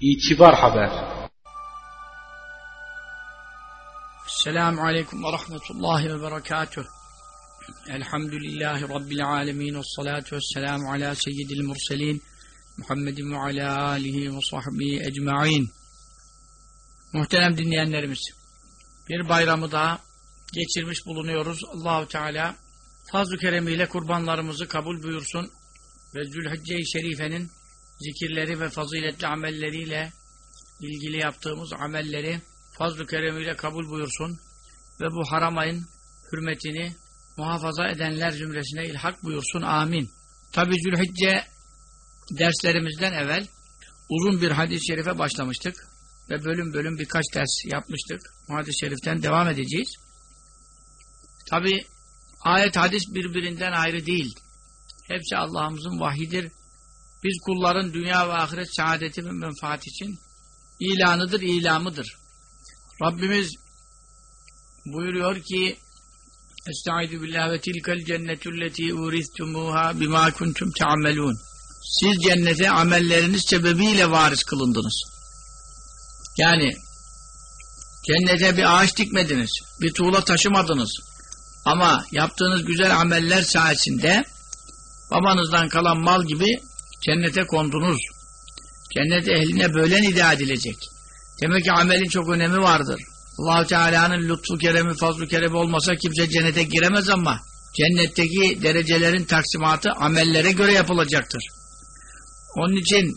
İtibar Haber Selamun Aleyküm ve Rahmetullahi ve Berekatuh. Elhamdülillahi Rabbil Alemin ve salatu ve selamu ala seyyidil murselin Muhammedin ve ala alihi ve sahbihi ecma'in. Muhterem dinleyenlerimiz, bir bayramı daha geçirmiş bulunuyoruz. Allahu Teala fazl-ı keremiyle kurbanlarımızı kabul buyursun ve Zülhicce-i Şerife'nin zikirleri ve faziletli amelleriyle ilgili yaptığımız amelleri fazl-ı keremiyle kabul buyursun ve bu haram ayın hürmetini muhafaza edenler zümresine ilhak buyursun. Amin. Tabi Zülhicce derslerimizden evvel uzun bir hadis-i şerife başlamıştık ve bölüm bölüm birkaç ders yapmıştık. Hadis-i şeriften devam edeceğiz. Tabi ayet hadis birbirinden ayrı değil. Hepsi Allah'ımızın vahidir. Biz kulların dünya ve ahiret saadeti ve menfaat için ilanıdır, ilamıdır. Rabbimiz buyuruyor ki Estaizu billah ve tilkel cennetülleti uristumuha bima kuntum ta'melun. Siz cennete amelleriniz sebebiyle varis kılındınız. Yani cennete bir ağaç dikmediniz, bir tuğla taşımadınız. Ama yaptığınız güzel ameller sayesinde babanızdan kalan mal gibi cennete kondunuz. Cennet ehline böyle nida edilecek. Demek ki amelin çok önemi vardır. allah Teala'nın lütfu keremi, fazlu keremi olmasa kimse cennete giremez ama cennetteki derecelerin taksimatı amellere göre yapılacaktır. Onun için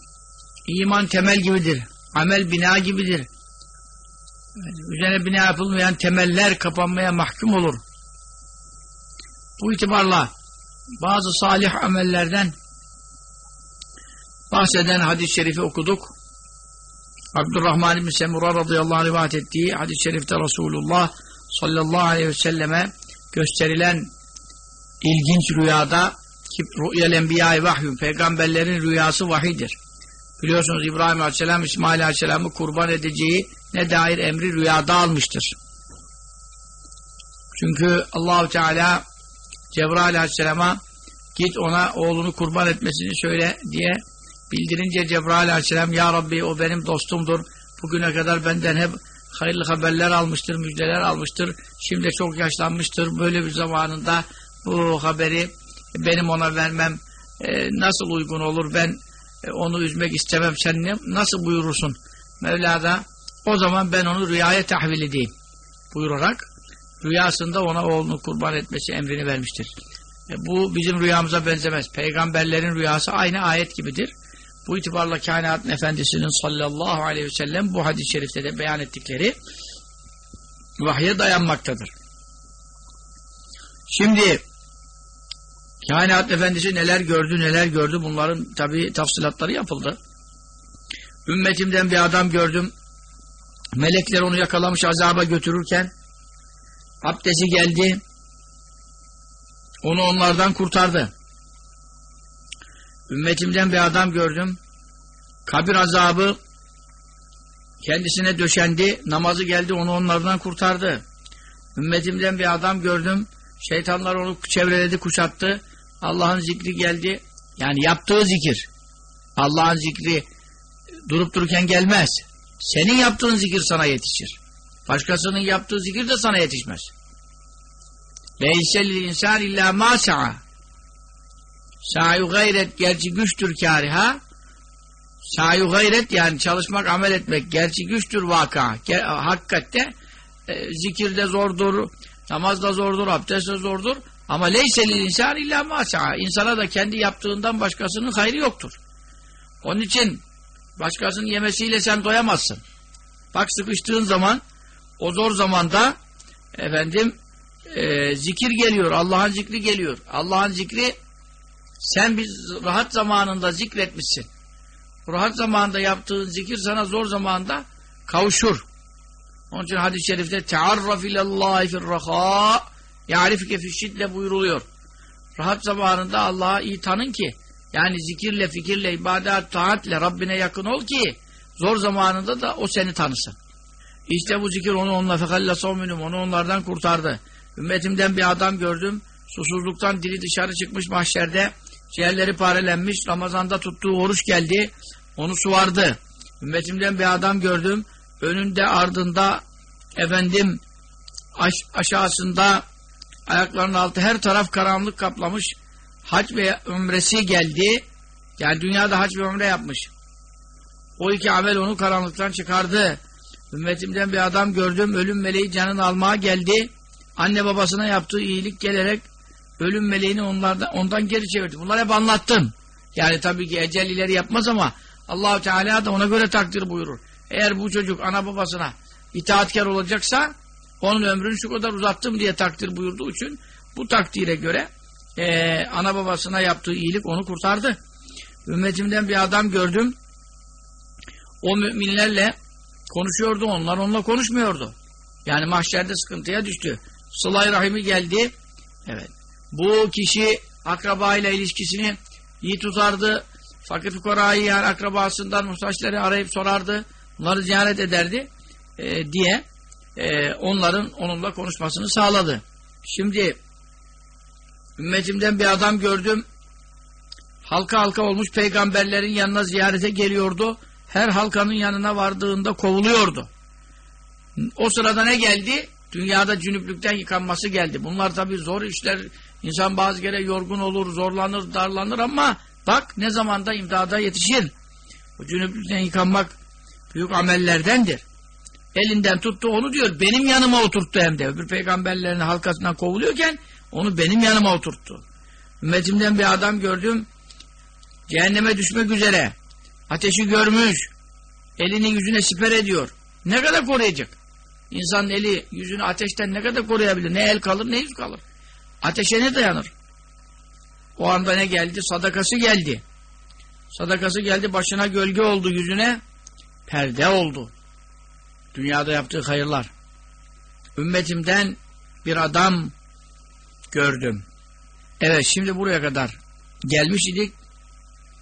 iman temel gibidir. Amel bina gibidir. Üzerine bina yapılmayan temeller kapanmaya mahkum olur. Bu itibarla bazı salih amellerden bahseden hadis-i şerifi okuduk. Abdurrahman bin Semura radıyallahu anh rivayet ettiği hadis-i şerifte Resulullah sallallahu aleyhi ve selleme gösterilen ilginç rüyada ki rü'yel enbiyayı vahyun peygamberlerin rüyası vahidir. Biliyorsunuz İbrahim aleyhisselam İsmail aleyhisselamı kurban edeceği ne dair emri rüyada almıştır. Çünkü Allahu Teala Cebrail aleyhisselama git ona oğlunu kurban etmesini söyle diye bildirince Cebrail aleyhisselam Ya Rabbi o benim dostumdur. Bugüne kadar benden hep hayırlı haberler almıştır, müjdeler almıştır. Şimdi çok yaşlanmıştır. Böyle bir zamanında bu haberi benim ona vermem e, nasıl uygun olur? Ben e, onu üzmek istemem. Sen ne, nasıl buyurursun? Mevla da o zaman ben onu rüyaya tahvil edeyim buyurarak rüyasında ona oğlunu kurban etmesi emrini vermiştir. E, bu bizim rüyamıza benzemez. Peygamberlerin rüyası aynı ayet gibidir. Bu itibarla kainatın efendisinin sallallahu aleyhi ve sellem bu hadis-i şerifte de beyan ettikleri vahye dayanmaktadır. Şimdi kainat efendisi neler gördü neler gördü bunların tabi tafsilatları yapıldı. Ümmetimden bir adam gördüm. Melekler onu yakalamış azaba götürürken abdesti geldi. Onu onlardan kurtardı. Ümmetimden bir adam gördüm. Kabir azabı kendisine döşendi. Namazı geldi onu onlardan kurtardı. Ümmetimden bir adam gördüm. Şeytanlar onu çevreledi, kuşattı. Allah'ın zikri geldi. Yani yaptığı zikir. Allah'ın zikri durup dururken gelmez. Senin yaptığın zikir sana yetişir. Başkasının yaptığı zikir de sana yetişmez. Leysel insan illa ma sa'a. Sa'yu gayret gerçi güçtür kâriha. Sa'yu gayret yani çalışmak, amel etmek gerçi güçtür vaka. Hakikatte e, zikirde zordur, namazda zordur, abdestte zordur. Ama leysel insan illa ma sa'a. İnsana da kendi yaptığından başkasının hayrı yoktur. Onun için başkasının yemesiyle sen doyamazsın. Bak sıkıştığın zaman o zor zamanda efendim e, zikir geliyor. Allah'ın zikri geliyor. Allah'ın zikri sen biz rahat zamanında zikretmişsin. Rahat zamanında yaptığın zikir sana zor zamanda kavuşur. Onun için hadis-i şerifte tearraf ilallahi firraha ya'rifike fişşidle buyuruluyor. Rahat zamanında Allah'a iyi tanın ki yani zikirle, fikirle, ibadet, taatle Rabbine yakın ol ki zor zamanında da o seni tanısın. İşte bu zikir onu onunla fekalla savminum onu onlardan kurtardı. Ümmetimden bir adam gördüm. Susuzluktan dili dışarı çıkmış mahşerde. Ciğerleri parelenmiş. Ramazanda tuttuğu oruç geldi. Onu suvardı. Ümmetimden bir adam gördüm. Önünde ardında efendim aş aşağısında ayaklarının altı her taraf karanlık kaplamış. Hac ve umresi geldi. Yani dünyada hac ve umre yapmış. O iki amel onu karanlıktan çıkardı. Ümmetimden bir adam gördüm. Ölüm meleği canını almaya geldi. Anne babasına yaptığı iyilik gelerek ölüm meleğini onlardan, ondan geri çevirdi. Bunları hep anlattım. Yani tabii ki ecel ileri yapmaz ama Allahu Teala da ona göre takdir buyurur. Eğer bu çocuk ana babasına itaatkar olacaksa onun ömrünü şu kadar uzattım diye takdir buyurduğu için bu takdire göre e, ana babasına yaptığı iyilik onu kurtardı. Ümmetimden bir adam gördüm. O müminlerle konuşuyordu. Onlar onunla konuşmuyordu. Yani mahşerde sıkıntıya düştü. Sılay rahimi geldi. Evet. Bu kişi akrabayla ilişkisini iyi tutardı. Fakir fukarayı yani akrabasından muhtaçları arayıp sorardı. Bunları ziyaret ederdi. E, diye e, onların onunla konuşmasını sağladı. Şimdi ümmetimden bir adam gördüm. Halka halka olmuş peygamberlerin yanına ziyarete geliyordu. Her halkanın yanına vardığında kovuluyordu. O sırada ne geldi? Dünyada cünüplükten yıkanması geldi. Bunlar tabi zor işler. İnsan bazı kere yorgun olur, zorlanır, darlanır ama bak ne zamanda imdada yetişir. O cünüplükten yıkanmak büyük amellerdendir. Elinden tuttu onu diyor. Benim yanıma oturttu hem de. Öbür peygamberlerin halkasından kovuluyorken onu benim yanıma oturttu. Ümmetimden bir adam gördüm. Cehenneme düşmek üzere. Ateşi görmüş. Elini yüzüne siper ediyor. Ne kadar koruyacak? İnsanın eli yüzünü ateşten ne kadar koruyabilir? Ne el kalır ne yüz kalır. Ateşe ne dayanır? O anda ne geldi? Sadakası geldi. Sadakası geldi başına gölge oldu yüzüne. Perde oldu. Dünyada yaptığı hayırlar. Ümmetimden bir adam gördüm. Evet şimdi buraya kadar gelmiş idik.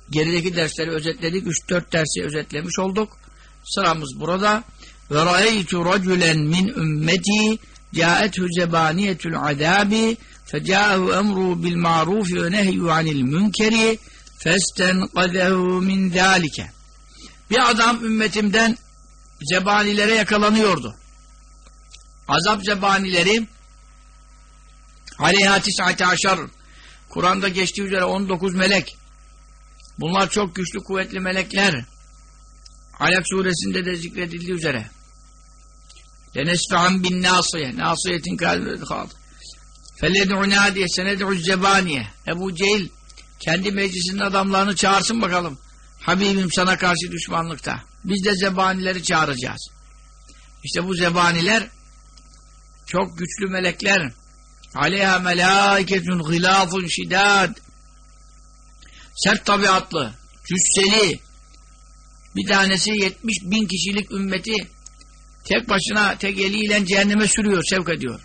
Gerideki dersleri özetledik. 3-4 dersi özetlemiş olduk. Sıramız burada. Ve ra'eytu raculen min ümmeti caethu zebaniyetul bil ma'rufi ve nehyu anil münkeri festenqazehu min zalike. Bir adam ümmetimden zebanilere yakalanıyordu. Azap zebanileri aleyha tis'ate aşar Kur'an'da geçtiği üzere 19 melek Bunlar çok güçlü kuvvetli melekler. Alak suresinde de zikredildiği üzere. Lenesfe'an bin nasiye. Nasiyetin kalbi kaldı. Felled'u nadiye sened'u zebaniye. Ebu Cehil kendi meclisinin adamlarını çağırsın bakalım. Habibim sana karşı düşmanlıkta. Biz de zebanileri çağıracağız. İşte bu zebaniler çok güçlü melekler. Aleyha melâiketun gılâfun şidâd sert tabiatlı, cüsseli, bir tanesi 70 bin kişilik ümmeti tek başına, tek eliyle cehenneme sürüyor, sevk ediyor.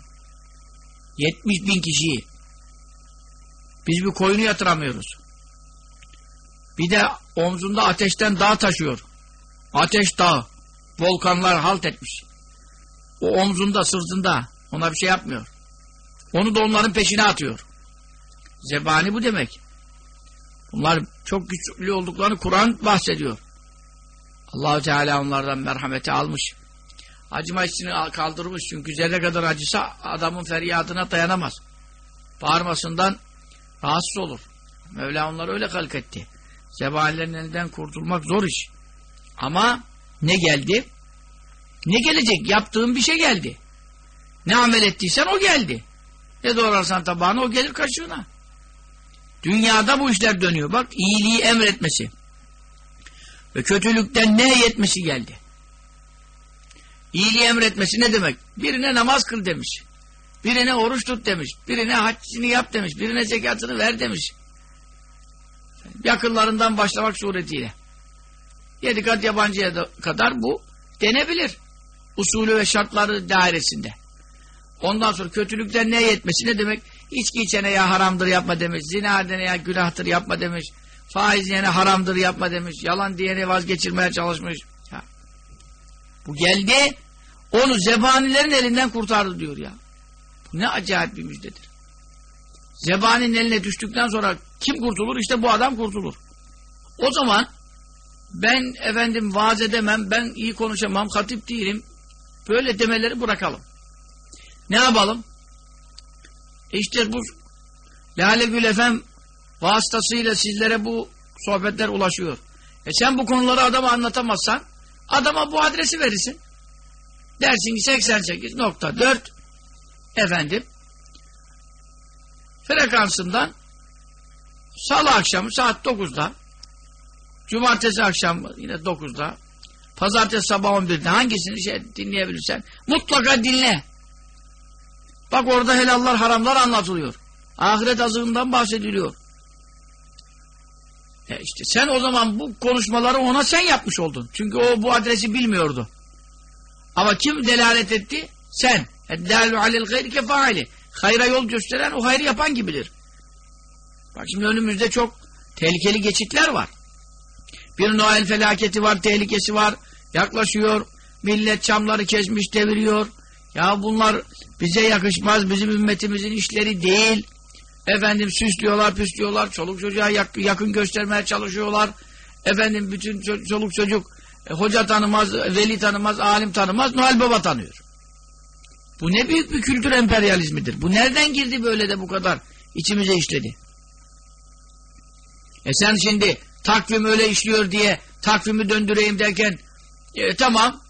70 bin kişiyi. Biz bir koyunu yatıramıyoruz. Bir de omzunda ateşten dağ taşıyor. Ateş dağı. Volkanlar halt etmiş. O omzunda, sırtında. Ona bir şey yapmıyor. Onu da onların peşine atıyor. Zebani bu demek. Bunlar çok güçlü olduklarını Kur'an bahsediyor. Allahu Teala onlardan merhameti almış. Acıma hissini kaldırmış. Çünkü zerre kadar acısa adamın feryadına dayanamaz. Bağırmasından rahatsız olur. Mevla onları öyle halk etti. Zebanilerin elinden kurtulmak zor iş. Ama ne geldi? Ne gelecek? Yaptığın bir şey geldi. Ne amel ettiysen o geldi. Ne doğrarsan tabağına o gelir kaşığına. Dünyada bu işler dönüyor. Bak iyiliği emretmesi ve kötülükten ne yetmesi geldi. İyiliği emretmesi ne demek? Birine namaz kıl demiş. Birine oruç tut demiş. Birine haccını yap demiş. Birine zekatını ver demiş. Yakınlarından başlamak suretiyle. Yedi kat yabancıya da kadar bu denebilir. Usulü ve şartları dairesinde. Ondan sonra kötülükten ne yetmesi ne demek? İçki içene ya haramdır yapma demiş. Zina edene ya günahtır yapma demiş. Faiz yene haramdır yapma demiş. Yalan diyeni vazgeçirmeye çalışmış. Bu geldi onu zebanilerin elinden kurtardı diyor ya. Bu ne acayip bir müjdedir. Zebaninin eline düştükten sonra kim kurtulur? İşte bu adam kurtulur. O zaman ben efendim vaaz edemem, ben iyi konuşamam, hatip değilim. Böyle demeleri bırakalım. Ne yapalım? İşte bu Lale Gül Efem vasıtasıyla sizlere bu sohbetler ulaşıyor. E sen bu konuları adama anlatamazsan adama bu adresi verirsin. Dersin ki 88.4 efendim frekansından salı akşamı saat 9'da cumartesi akşamı yine 9'da pazartesi sabah 11'de hangisini şey dinleyebilirsen mutlaka dinle. Bak orada helallar haramlar anlatılıyor. Ahiret azığından bahsediliyor. E işte sen o zaman bu konuşmaları ona sen yapmış oldun. Çünkü o bu adresi bilmiyordu. Ama kim delalet etti? Sen. Eddâlu alel gayri kefaali. Hayra yol gösteren o hayrı yapan gibidir. Bak şimdi önümüzde çok tehlikeli geçitler var. Bir Noel felaketi var, tehlikesi var. Yaklaşıyor. Millet çamları kesmiş, deviriyor. Ya bunlar bize yakışmaz, bizim ümmetimizin işleri değil. Efendim süslüyorlar, püslüyorlar, çoluk çocuğa yakın göstermeye çalışıyorlar. Efendim bütün çoluk çocuk e, hoca tanımaz, veli tanımaz, alim tanımaz, Noel Baba tanıyor. Bu ne büyük bir kültür emperyalizmidir. Bu nereden girdi böyle de bu kadar içimize işledi? E sen şimdi takvim öyle işliyor diye takvimi döndüreyim derken e, tamam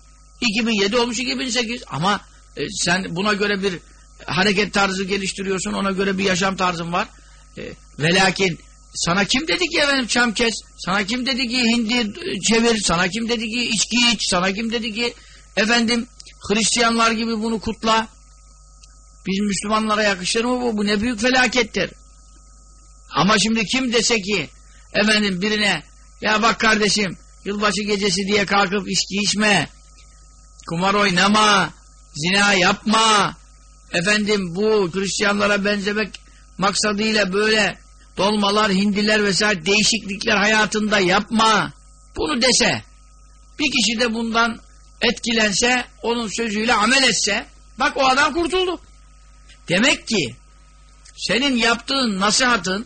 2007 olmuş 2008 ama e, sen buna göre bir hareket tarzı geliştiriyorsun ona göre bir yaşam tarzın var. E, ve lakin sana kim dedi ki efendim çam kes? Sana kim dedi ki hindi çevir? Sana kim dedi ki içki iç? Sana kim dedi ki efendim Hristiyanlar gibi bunu kutla? Biz Müslümanlara yakışır mı bu? Bu ne büyük felakettir. Ama şimdi kim dese ki efendim birine ya bak kardeşim yılbaşı gecesi diye kalkıp içki içme kumar oynama zina yapma efendim bu Hristiyanlara benzemek maksadıyla böyle dolmalar, hindiler vesaire değişiklikler hayatında yapma. Bunu dese, bir kişi de bundan etkilense, onun sözüyle amel etse, bak o adam kurtuldu. Demek ki senin yaptığın nasihatın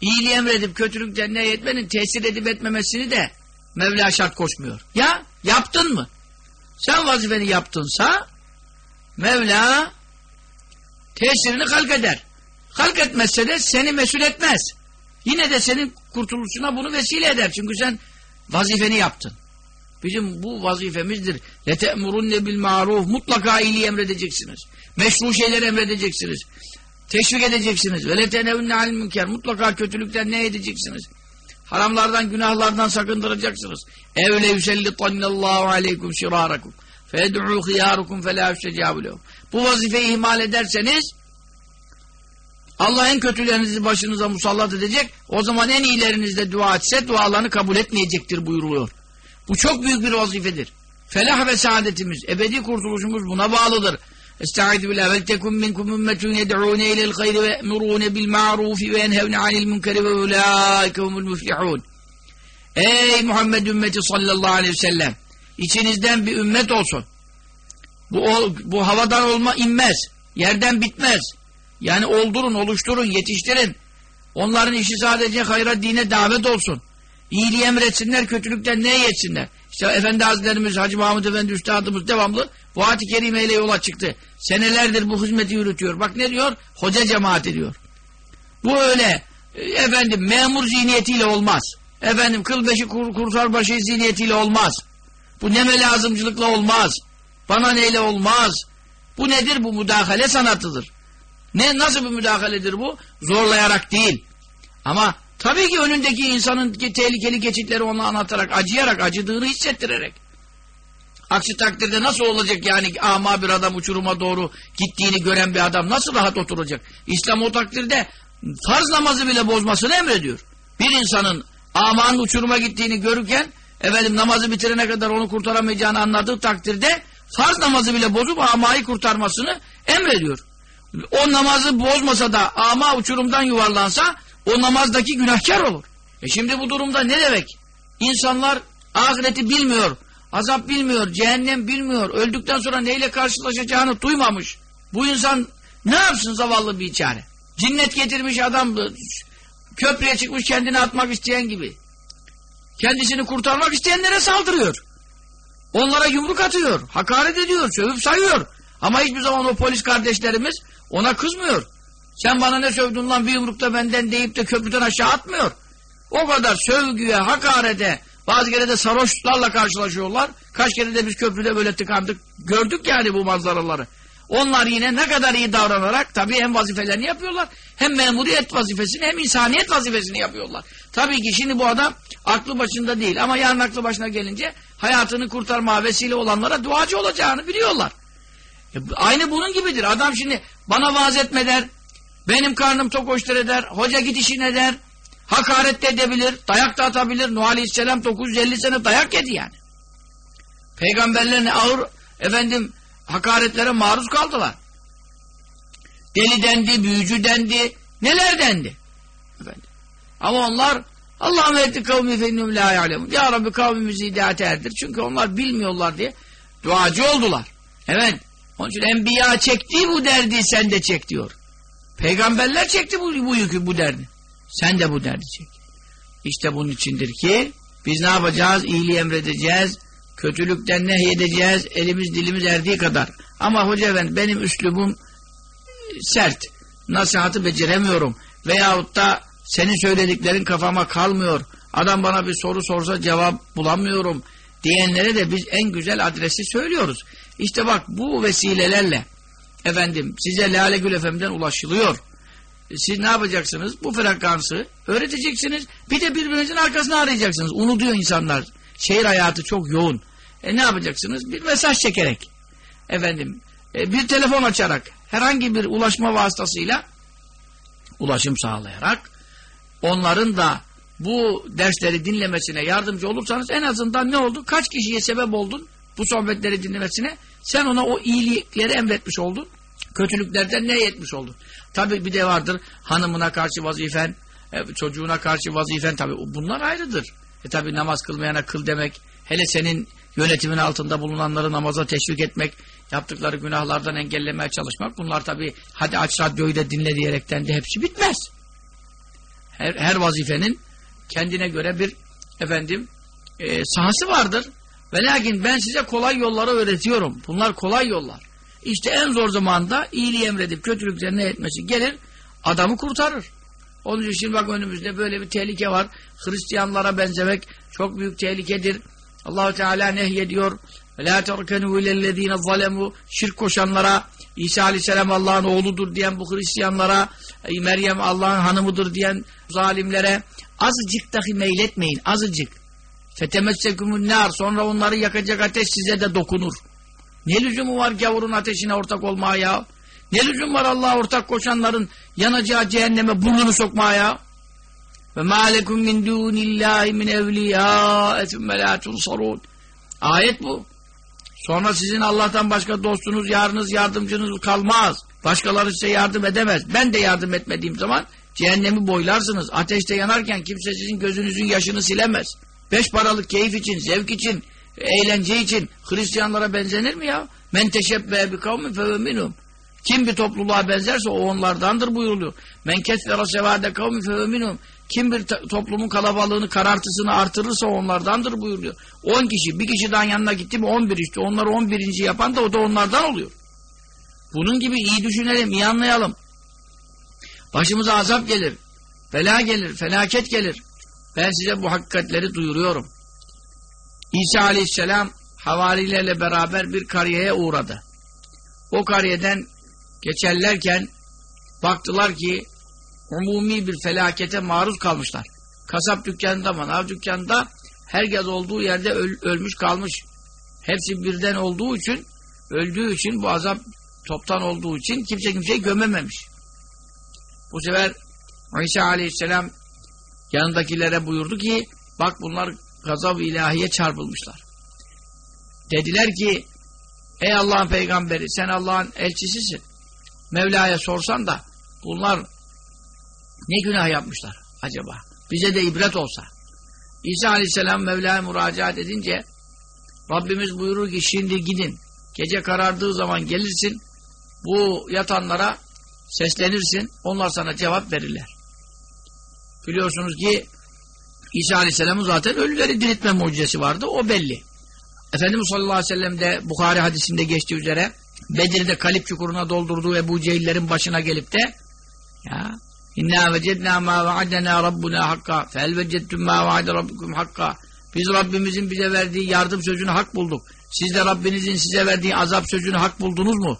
iyiliği emredip kötülükten ne etmenin tesir edip etmemesini de Mevla şart koşmuyor. Ya yaptın mı? Sen vazifeni yaptınsa Mevla tesirini halk eder. Halk etmezse de seni mesul etmez. Yine de senin kurtuluşuna bunu vesile eder. Çünkü sen vazifeni yaptın. Bizim bu vazifemizdir. لَتَأْمُرُنَّ بِالْمَعْرُوفِ Mutlaka iyiliği emredeceksiniz. Meşru şeyleri emredeceksiniz. Teşvik edeceksiniz. وَلَتَنَوْنَّ عَلْ münker Mutlaka kötülükten ne edeceksiniz? Haramlardan, günahlardan sakındıracaksınız. اَوْلَ يُسَلِّطَنَّ اللّٰهُ عَلَيْكُمْ شِرَارَكُمْ فَيَدْعُوا خِيَارُكُمْ فَلَا يُسْتَجَابُ لَهُمْ bu vazifeyi ihmal ederseniz Allah en kötülerinizi başınıza musallat edecek. O zaman en iyilerinizde dua etse dualarını kabul etmeyecektir buyuruluyor. Bu çok büyük bir vazifedir. Felah ve saadetimiz, ebedi kurtuluşumuz buna bağlıdır. Estaizu billah vel tekum minkum ümmetun yed'ûne ilel hayri ve emurûne bil ma'rufi ve enhevne anil münkeri ve ulâike humul. Ey Muhammed ümmeti sallallahu aleyhi ve sellem içinizden bir ümmet olsun. Bu, bu havadan olma inmez. Yerden bitmez. Yani oldurun, oluşturun, yetiştirin. Onların işi sadece hayra dine davet olsun. İyiliği emretsinler, kötülükten ne yetsinler? İşte Efendi Hazretlerimiz, Hacı Mahmud Efendi Üstadımız devamlı bu ayet-i kerimeyle yola çıktı. Senelerdir bu hizmeti yürütüyor. Bak ne diyor? Hoca cemaati diyor. Bu öyle efendim memur zihniyetiyle olmaz. Efendim kıl beşi kur, kurtar başı zihniyetiyle olmaz. Bu neme lazımcılıkla olmaz. Bana neyle olmaz. Bu nedir? Bu müdahale sanatıdır. Ne nasıl bir müdahaledir bu? Zorlayarak değil. Ama tabii ki önündeki insanın tehlikeli geçitleri ona anlatarak, acıyarak, acıdığını hissettirerek. Aksi takdirde nasıl olacak yani ama bir adam uçuruma doğru gittiğini gören bir adam nasıl rahat oturacak? İslam o takdirde farz namazı bile bozmasını emrediyor. Bir insanın amanın uçuruma gittiğini görürken efendim namazı bitirene kadar onu kurtaramayacağını anladığı takdirde farz namazı bile bozup amayı kurtarmasını emrediyor o namazı bozmasa da ama uçurumdan yuvarlansa o namazdaki günahkar olur. E şimdi bu durumda ne demek? İnsanlar ahireti bilmiyor, azap bilmiyor, cehennem bilmiyor, öldükten sonra neyle karşılaşacağını duymamış. Bu insan ne yapsın zavallı bir çare? Cinnet getirmiş adam köprüye çıkmış kendini atmak isteyen gibi. kendisini kurtarmak isteyenlere saldırıyor. Onlara yumruk atıyor, hakaret ediyor, sövüp sayıyor. Ama hiçbir zaman o polis kardeşlerimiz ona kızmıyor. Sen bana ne sövdün lan bir yumrukta benden deyip de köprüden aşağı atmıyor. O kadar sövgüye, hakarete, bazı kere de sarhoşlarla karşılaşıyorlar. Kaç kere de biz köprüde böyle tıkandık. Gördük yani bu manzaraları. Onlar yine ne kadar iyi davranarak tabii hem vazifelerini yapıyorlar. Hem memuriyet vazifesini hem insaniyet vazifesini yapıyorlar. Tabii ki şimdi bu adam aklı başında değil ama yarın aklı başına gelince hayatını kurtarma vesile olanlara duacı olacağını biliyorlar. E, aynı bunun gibidir. Adam şimdi bana vaaz etme der, benim karnım tok hoştur eder, hoca git işine der, hakaret de edebilir, dayak da atabilir. Nuh Aleyhisselam 950 sene dayak yedi yani. Peygamberlerine ağır efendim hakaretlere maruz kaldılar. Deli dendi, büyücü dendi, neler dendi. Efendim. Ama onlar Allah'ım etti kavmi fennum la ya'lemun. Ya Rabbi kavmimizi hidayete erdir. Çünkü onlar bilmiyorlar diye duacı oldular. Evet. Onun için enbiya çektiği bu derdi sen de çek diyor. Peygamberler çekti bu, bu yükü, bu derdi. Sen de bu derdi çek. İşte bunun içindir ki biz ne yapacağız? İyiliği emredeceğiz. Kötülükten nehyedeceğiz. Elimiz dilimiz erdiği kadar. Ama hoca efendi benim üslubum sert. Nasihatı beceremiyorum. Veyahut da senin söylediklerin kafama kalmıyor. Adam bana bir soru sorsa cevap bulamıyorum diyenlere de biz en güzel adresi söylüyoruz. İşte bak bu vesilelerle efendim size Lale Gül Efem'den ulaşılıyor. Siz ne yapacaksınız? Bu frekansı öğreteceksiniz. Bir de birbirinizin arkasını arayacaksınız. Unutuyor insanlar. Şehir hayatı çok yoğun. E ne yapacaksınız? Bir mesaj çekerek. Efendim e, bir telefon açarak herhangi bir ulaşma vasıtasıyla ulaşım sağlayarak onların da bu dersleri dinlemesine yardımcı olursanız en azından ne oldu? Kaç kişiye sebep oldun bu sohbetleri dinlemesine? Sen ona o iyilikleri emretmiş oldun. Kötülüklerden ne yetmiş oldun? Tabi bir de vardır hanımına karşı vazifen, e, çocuğuna karşı vazifen tabi bunlar ayrıdır. E tabi namaz kılmayana kıl demek, hele senin yönetimin altında bulunanları namaza teşvik etmek, yaptıkları günahlardan engellemeye çalışmak bunlar tabi hadi aç radyoyu da dinle diyerekten de hepsi bitmez. Her, her vazifenin kendine göre bir efendim e, sahası vardır. Ve lakin ben size kolay yolları öğretiyorum. Bunlar kolay yollar. İşte en zor zamanda iyiliği emredip kötülüklerini etmesi gelir, adamı kurtarır. Onun için şimdi bak önümüzde böyle bir tehlike var. Hristiyanlara benzemek çok büyük tehlikedir. Allahu Teala nehyediyor. La terkenu ilellezine zalemu şirk koşanlara İsa Aleyhisselam Allah'ın oğludur diyen bu Hristiyanlara Meryem Allah'ın hanımıdır diyen zalimlere azıcık dahi meyletmeyin. Azıcık. Fetemessekumun nar sonra onları yakacak ateş size de dokunur. Ne lüzumu var gavurun ateşine ortak olmaya ya? Ne lüzum var Allah'a ortak koşanların yanacağı cehenneme burnunu sokmaya ya? Ve mâ lekum min dûnillâhi min evliyâ etümme lâ tunsarûn. Ayet bu. Sonra sizin Allah'tan başka dostunuz, yarınız, yardımcınız kalmaz. Başkaları size yardım edemez. Ben de yardım etmediğim zaman cehennemi boylarsınız. Ateşte yanarken kimse sizin gözünüzün yaşını silemez. Beş paralık keyif için, zevk için, eğlence için Hristiyanlara benzenir mi ya? Men teşebbe bi kavmi fevminum. Kim bir topluluğa benzerse o onlardandır buyuruluyor. Men kesfera sevade kavmi fevminum. Kim bir toplumun kalabalığını, karartısını artırırsa onlardandır buyuruyor. On kişi, bir kişiden yanına gitti mi on bir işte. Onları on birinci yapan da o da onlardan oluyor. Bunun gibi iyi düşünelim, iyi anlayalım. Başımıza azap gelir, bela gelir, felaket gelir. Ben size bu hakikatleri duyuruyorum. İsa aleyhisselam havarilerle beraber bir kariyeye uğradı. O kariyeden geçerlerken baktılar ki umumi bir felakete maruz kalmışlar. Kasap dükkanında, manav dükkanında herkes olduğu yerde öl, ölmüş kalmış. Hepsi birden olduğu için, öldüğü için bu azap toptan olduğu için kimse kimseyi gömememiş. Bu sefer İsa aleyhisselam yanındakilere buyurdu ki bak bunlar gazab ilahiye çarpılmışlar. Dediler ki ey Allah'ın peygamberi sen Allah'ın elçisisin. Mevla'ya sorsan da bunlar ne günah yapmışlar acaba? Bize de ibret olsa. İsa Aleyhisselam Mevla'ya müracaat edince Rabbimiz buyurur ki şimdi gidin. Gece karardığı zaman gelirsin. Bu yatanlara seslenirsin. Onlar sana cevap verirler. Biliyorsunuz ki İsa Aleyhisselam'ın zaten ölüleri diriltme mucizesi vardı. O belli. Efendimiz sallallahu aleyhi ve sellem de Bukhari hadisinde geçtiği üzere Bedir'de kalip çukuruna doldurduğu Ebu Cehillerin başına gelip de ya İnna vecedna ma vaadena rabbuna hakka fel vecedtum ma vaade rabbukum hakka biz Rabbimizin bize verdiği yardım sözünü hak bulduk. Siz de Rabbinizin size verdiği azap sözünü hak buldunuz mu?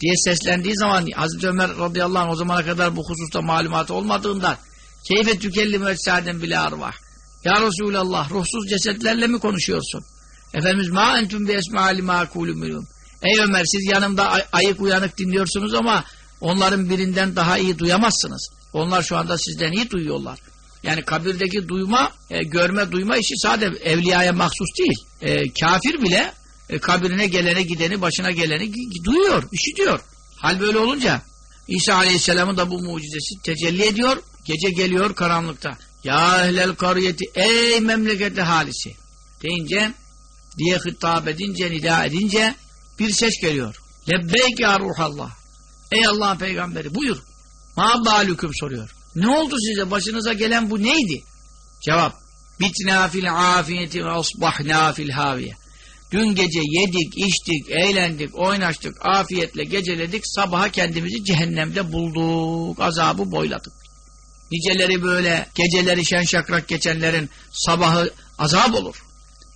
diye seslendiği zaman Hazreti Ömer radıyallahu anh o zamana kadar bu hususta malumatı olmadığından keyfe tükellim etsaden bile arvah. Ya Resulallah ruhsuz cesetlerle mi konuşuyorsun? Efendimiz ma entüm bi esma'ali ma kulümülüm. Ey Ömer siz yanımda ay ayık uyanık dinliyorsunuz ama onların birinden daha iyi duyamazsınız. Onlar şu anda sizden iyi duyuyorlar. Yani kabirdeki duyma, e, görme duyma işi sadece evliyaya mahsus değil. E, kafir bile e, kabrine gelene gideni, başına geleni duyuyor, işitiyor. Hal böyle olunca İsa Aleyhisselam'ın da bu mucizesi tecelli ediyor. Gece geliyor karanlıkta. Ya ehlel kariyeti ey memleketi halisi deyince diye hitap edince, nida edince bir ses geliyor. Lebbeyk ya ruhallah. Ey Allah'ın peygamberi buyur. Ma balüküm soruyor. Ne oldu size? Başınıza gelen bu neydi? Cevap. Bitna fil afiyeti ve asbahna fil haviye. Dün gece yedik, içtik, eğlendik, oynaştık, afiyetle geceledik, sabaha kendimizi cehennemde bulduk, azabı boyladık. Niceleri böyle, geceleri şen şakrak geçenlerin sabahı azap olur,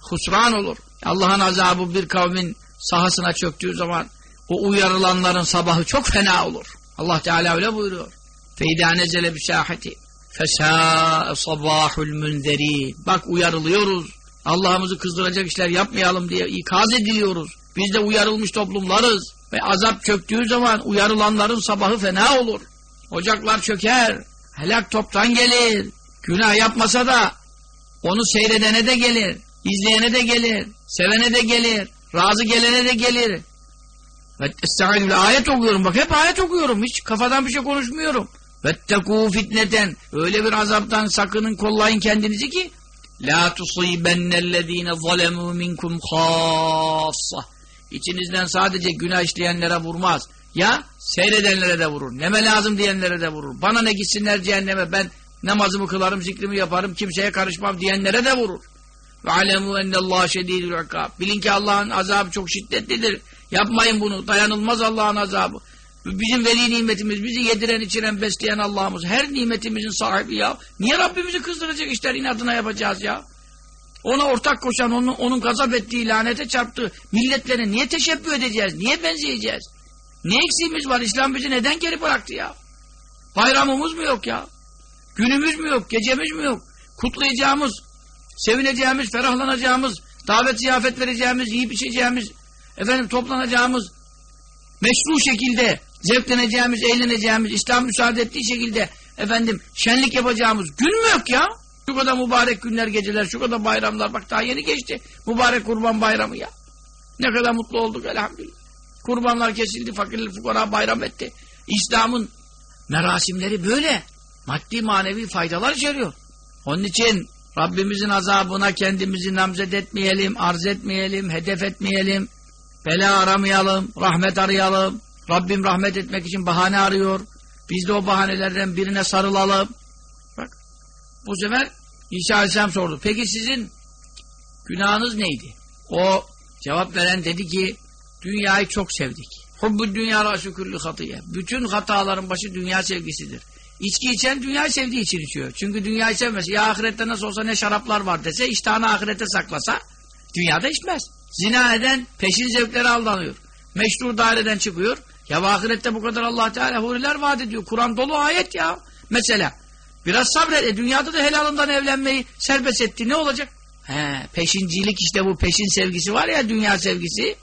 husran olur. Allah'ın azabı bir kavmin sahasına çöktüğü zaman o uyarılanların sabahı çok fena olur. Allah Teala öyle buyuruyor. فَاِذَا نَزَلَ بِسَاحَةِ فَسَاءَ صَبَاحُ الْمُنْذَر۪ينَ Bak uyarılıyoruz. Allah'ımızı kızdıracak işler yapmayalım diye ikaz ediliyoruz. Biz de uyarılmış toplumlarız. Ve azap çöktüğü zaman uyarılanların sabahı fena olur. Ocaklar çöker. Helak toptan gelir. Günah yapmasa da onu seyredene de gelir. izleyene de gelir. Sevene de gelir. Razı gelene de gelir. Ve ayet okuyorum. Bak hep ayet okuyorum. Hiç kafadan bir şey konuşmuyorum. Vettekû fitneten. Öyle bir azaptan sakının kollayın kendinizi ki La tusibennellezîne zalemû minkum khâssa. İçinizden sadece günah işleyenlere vurmaz. Ya seyredenlere de vurur. Neme lazım diyenlere de vurur. Bana ne gitsinler cehenneme ben namazımı kılarım, zikrimi yaparım, kimseye karışmam diyenlere de vurur. Ve alemu ennallâhe şedîdül ikâb. Bilin ki Allah'ın azabı çok şiddetlidir. Yapmayın bunu. Dayanılmaz Allah'ın azabı. Bizim veli nimetimiz, bizi yediren, içiren, besleyen Allah'ımız. Her nimetimizin sahibi ya. Niye Rabbimizi kızdıracak işler inadına yapacağız ya? Ona ortak koşan, onun, onun gazap ettiği, lanete çarptığı milletlere niye teşebbüh edeceğiz? Niye benzeyeceğiz? Ne eksiğimiz var? İslam bizi neden geri bıraktı ya? Bayramımız mı yok ya? Günümüz mü yok? Gecemiz mi yok? Kutlayacağımız, sevineceğimiz, ferahlanacağımız, davet ziyafet vereceğimiz, yiyip içeceğimiz, efendim toplanacağımız, meşru şekilde zevkleneceğimiz, eğleneceğimiz, İslam müsaade ettiği şekilde efendim şenlik yapacağımız gün mü yok ya? Şu kadar mübarek günler, geceler, şu kadar bayramlar. Bak daha yeni geçti. Mübarek kurban bayramı ya. Ne kadar mutlu olduk elhamdülillah. Kurbanlar kesildi, fakirler fukara bayram etti. İslam'ın merasimleri böyle. Maddi manevi faydalar içeriyor. Onun için Rabbimizin azabına kendimizi namzet etmeyelim, arz etmeyelim, hedef etmeyelim. Bela aramayalım, rahmet arayalım. Rabbim rahmet etmek için bahane arıyor. Biz de o bahanelerden birine sarılalım. Bak, bu sefer İsa Aleyhisselam sordu. Peki sizin günahınız neydi? O cevap veren dedi ki, dünyayı çok sevdik. Hubbu dünya rasüküllü hatiye. Bütün hataların başı dünya sevgisidir. İçki içen dünyayı sevdiği için içiyor. Çünkü dünyayı sevmesi ya ahirette nasıl olsa ne şaraplar var dese iştahını ahirete saklasa dünyada içmez. Zina eden peşin zevklere aldanıyor. Meşru daireden çıkıyor. Ya ahirette bu kadar Allah Teala huriler vaat ediyor. Kur'an dolu ayet ya. Mesela biraz sabret. E, dünyada da helalından evlenmeyi serbest etti. Ne olacak? He, peşincilik işte bu peşin sevgisi var ya dünya sevgisi.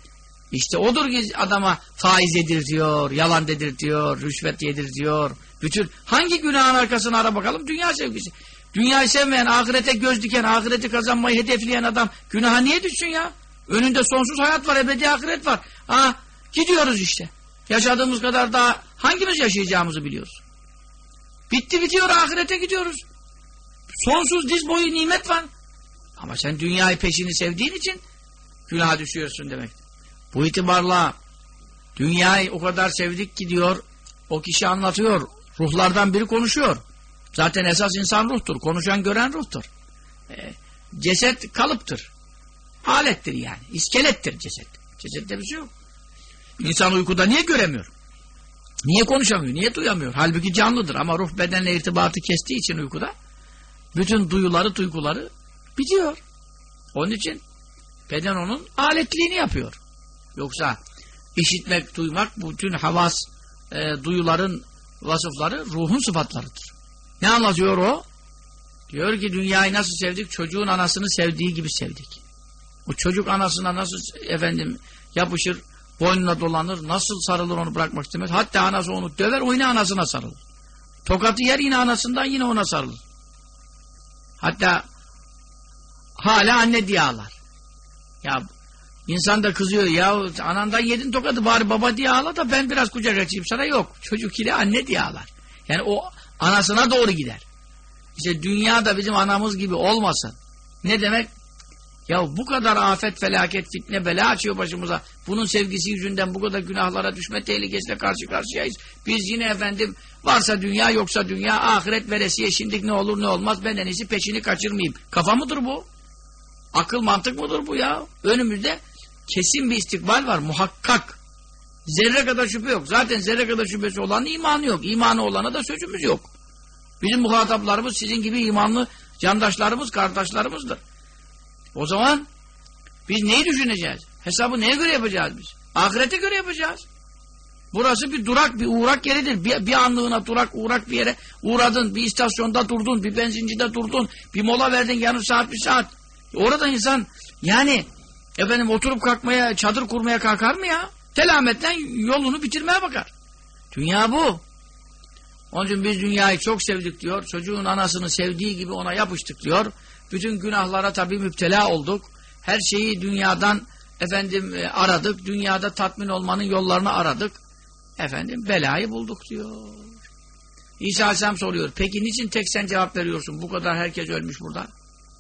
İşte odur ki adama faiz yedirtiyor, yalan dedirtiyor, rüşvet yedirtiyor. Bütün hangi günahın arkasına ara bakalım? Dünya sevgisi. Dünyayı sevmeyen, ahirete göz diken, ahireti kazanmayı hedefleyen adam günaha niye düşsün ya? Önünde sonsuz hayat var, ebedi ahiret var. Ha, gidiyoruz işte. Yaşadığımız kadar daha hangimiz yaşayacağımızı biliyoruz. Bitti bitiyor, ahirete gidiyoruz. Sonsuz diz boyu nimet var. Ama sen dünyayı peşini sevdiğin için günaha düşüyorsun demek. Bu itibarla dünyayı o kadar sevdik ki diyor, o kişi anlatıyor, ruhlardan biri konuşuyor. Zaten esas insan ruhtur, konuşan gören ruhtur. E, ceset kalıptır. Alettir yani. İskelettir ceset. Cesette bir şey yok. İnsan uykuda niye göremiyor? Niye konuşamıyor? Niye duyamıyor? Halbuki canlıdır ama ruh bedenle irtibatı kestiği için uykuda bütün duyuları, duyguları bitiyor. Onun için beden onun aletliğini yapıyor. Yoksa işitmek, duymak bütün havas, e, duyuların vasıfları ruhun sıfatlarıdır. Ne anlatıyor o? Diyor ki dünyayı nasıl sevdik? Çocuğun anasını sevdiği gibi sevdik. O çocuk anasına nasıl efendim yapışır, boynuna dolanır, nasıl sarılır onu bırakmak istemez. Hatta anası onu döver, o yine anasına sarılır. Tokatı yer yine anasından yine ona sarılır. Hatta hala anne diye ağlar. Ya insan da kızıyor ya anandan yedin tokadı bari baba diye ağla da ben biraz kucak açayım sana yok. Çocuk ile anne diye ağlar. Yani o anasına doğru gider. İşte dünya da bizim anamız gibi olmasın. Ne demek? Ya bu kadar afet, felaket, fitne, bela açıyor başımıza. Bunun sevgisi yüzünden bu kadar günahlara düşme tehlikesiyle karşı karşıyayız. Biz yine efendim varsa dünya yoksa dünya ahiret veresiye şimdilik ne olur ne olmaz ben en iyisi peşini kaçırmayayım. Kafa mıdır bu? Akıl mantık mıdır bu ya? Önümüzde kesin bir istikbal var muhakkak. Zerre kadar şüphe yok. Zaten zerre kadar şüphesi olan imanı yok. İmanı olana da sözümüz yok. Bizim muhataplarımız sizin gibi imanlı candaşlarımız, kardeşlerimizdir. O zaman biz neyi düşüneceğiz? Hesabı neye göre yapacağız biz? Ahirete göre yapacağız. Burası bir durak, bir uğrak yeridir. Bir, bir anlığına durak, uğrak bir yere uğradın, bir istasyonda durdun, bir benzincide durdun, bir mola verdin yarım saat, bir saat. Orada insan yani efendim oturup kalkmaya, çadır kurmaya kalkar mı ya? Telametten yolunu bitirmeye bakar. Dünya bu. Onun için biz dünyayı çok sevdik diyor. Çocuğun anasını sevdiği gibi ona yapıştık diyor. Bütün günahlara tabi müptela olduk. Her şeyi dünyadan efendim e, aradık. Dünyada tatmin olmanın yollarını aradık. Efendim belayı bulduk diyor. İsa Aleyhisselam soruyor. Peki niçin tek sen cevap veriyorsun? Bu kadar herkes ölmüş burada.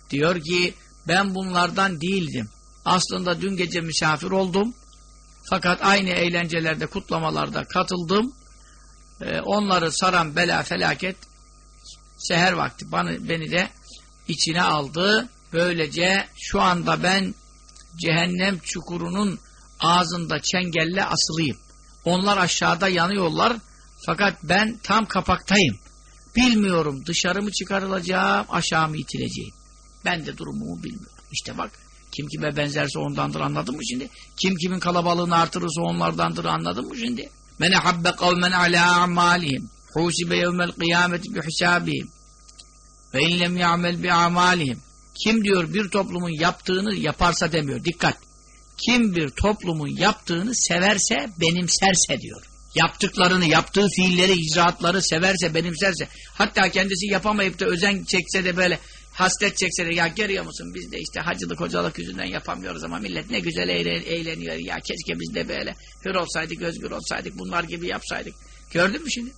Diyor ki ben bunlardan değildim. Aslında dün gece misafir oldum. Fakat aynı eğlencelerde, kutlamalarda katıldım. Ee, onları saran bela, felaket seher vakti bana, beni de içine aldı. Böylece şu anda ben cehennem çukurunun ağzında çengelle asılıyım. Onlar aşağıda yanıyorlar. Fakat ben tam kapaktayım. Bilmiyorum dışarı mı çıkarılacağım, aşağı mı itileceğim. Ben de durumumu bilmiyorum. İşte bak kim kime benzerse ondandır anladın mı şimdi? Kim kimin kalabalığını artırırsa onlardandır anladın mı şimdi? Men habbe kavmen ala amalihim husibe yevmel kıyameti bi hisabihim ve in lem ya'mel bi amalihim kim diyor bir toplumun yaptığını yaparsa demiyor. Dikkat. Kim bir toplumun yaptığını severse benimserse diyor. Yaptıklarını, yaptığı fiilleri, icraatları severse, benimserse, hatta kendisi yapamayıp da özen çekse de böyle hasret çekse de ya görüyor musun biz de işte hacılık hocalık yüzünden yapamıyoruz ama millet ne güzel eğleniyor ya keşke biz de böyle hür olsaydık özgür olsaydık bunlar gibi yapsaydık. Gördün mü şimdi?